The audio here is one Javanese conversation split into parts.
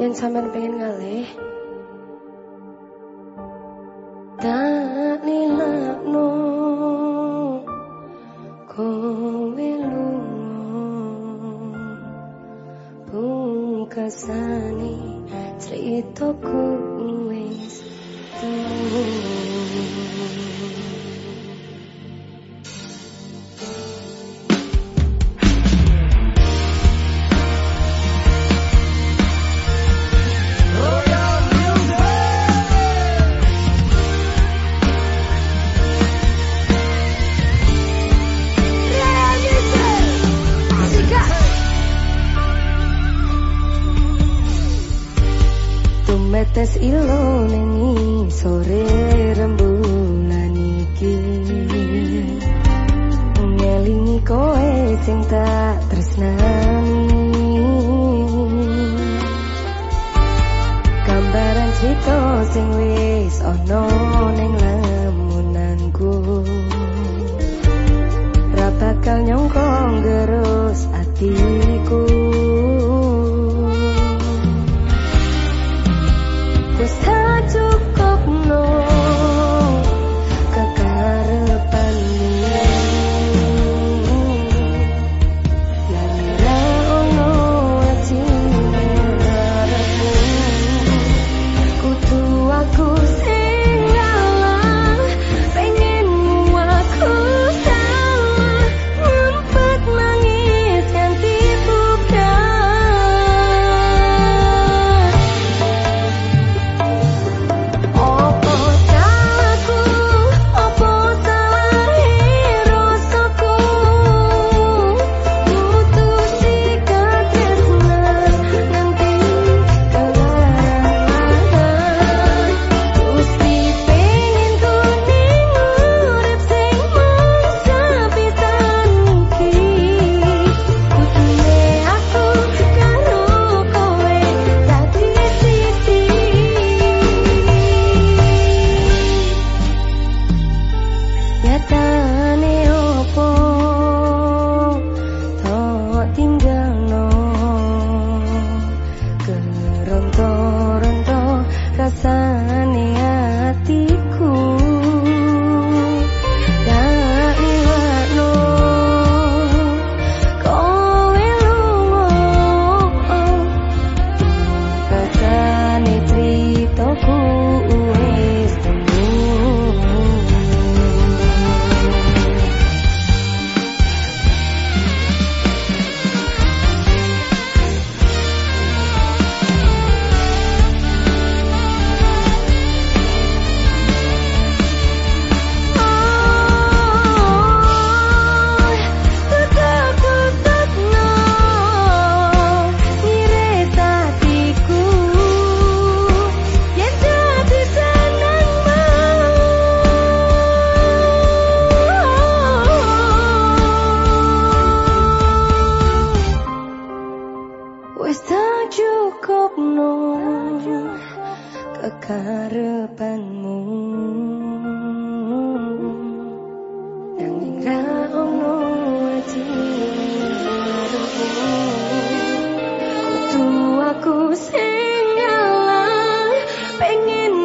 Yang sampean pengen ngalih Tak nilakno Kowe lungo Pungkasani ceritaku wis. Tumetes ilo nengi sore rembulan iki. Ngelingi kowe sing tak tresnani. Gambaran cerita sing wis ono ning lamunanku. Ra bakal nyongkong gerus ronto ronto rasa cukupmu kekarepanmu. Kutu aku sing pengen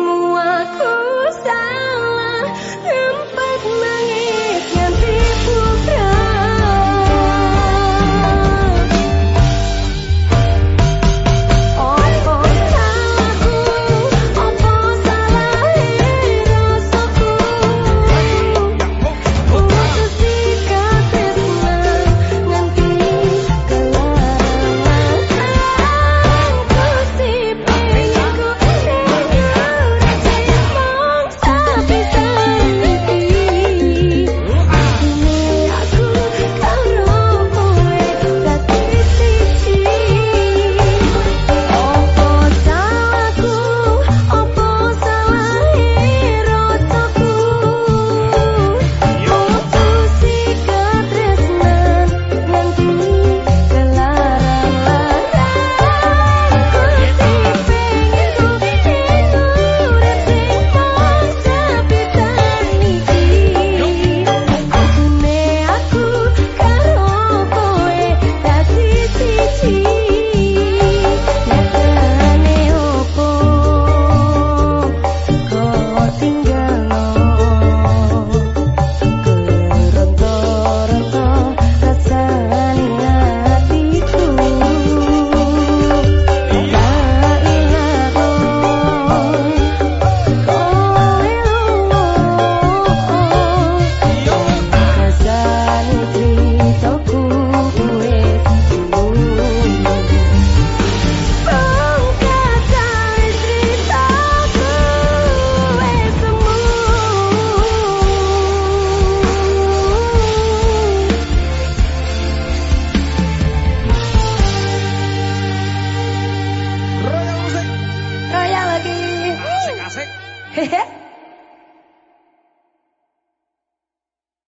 ¿Eh?